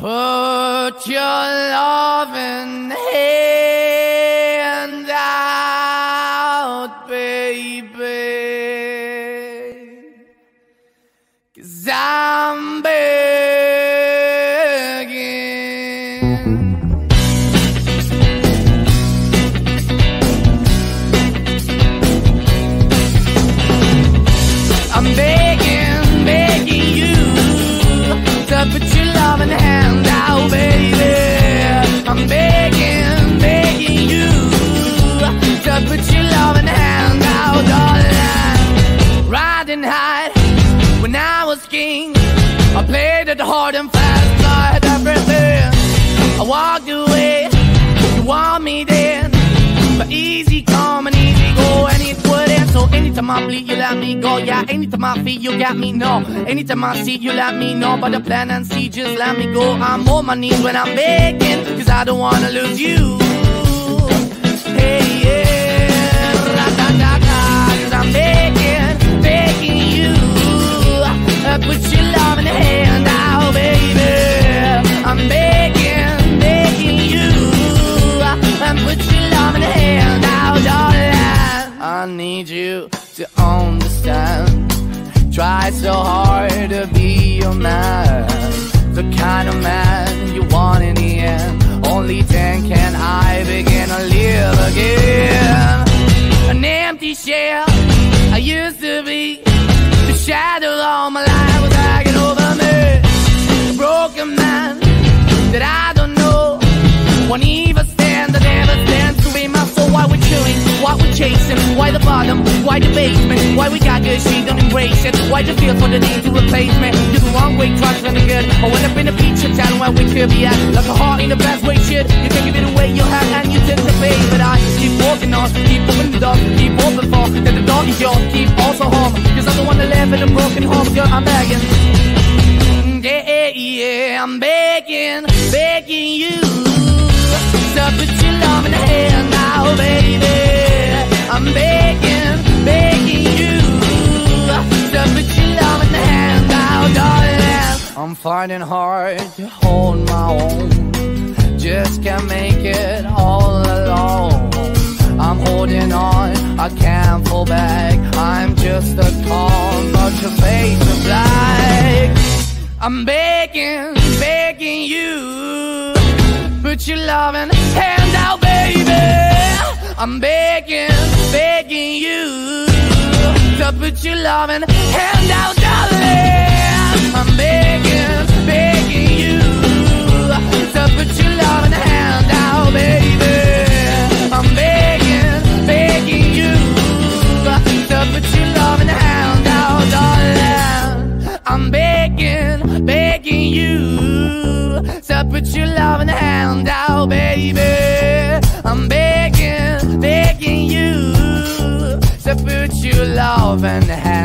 Put your loving hand Riding high when I was king, I played it hard and fast, I had everything. I walked away, you want me then, but easy come and easy go, and it wouldn't. So anytime I bleed, you let me go. Yeah, anytime I feel, you got me. No, anytime I see, you let me know. But the plan and see, just let me go. I'm on my knees when I'm begging, cause I don't wanna lose you. Hey, yeah, to understand. Try so hard to be your man, the kind of man you want in the end. Only then can I begin to live again. An empty shell I used to be. The shadow all my life was hanging over me. A broken man that I don't know. Won't why the the basement, why we got good, she don't embrace it. Why the feel for the need to replace me? You're the wrong way, trying to good. I went up in a feature town where we could be at. Like a heart in the best way, shit. You can give it away, you have, and you tend to pay. But I keep walking on, keep moving the door, keep open for that the dog is yours, keep also home. Cause I'm the one that live in a broken home, girl, I'm begging. Yeah, yeah, I'm begging, begging you. So put your love in the hand now, baby. I'm finding hard to hold my own. Just can't make it all alone. I'm holding on, I can't fall back. I'm just a call, but your face is black. I'm begging, begging you. Put your loving hand out, baby. I'm begging, begging you. To put your loving hand out, darling. Put your loving hand out, baby. I'm begging, begging you. To put your loving hand out.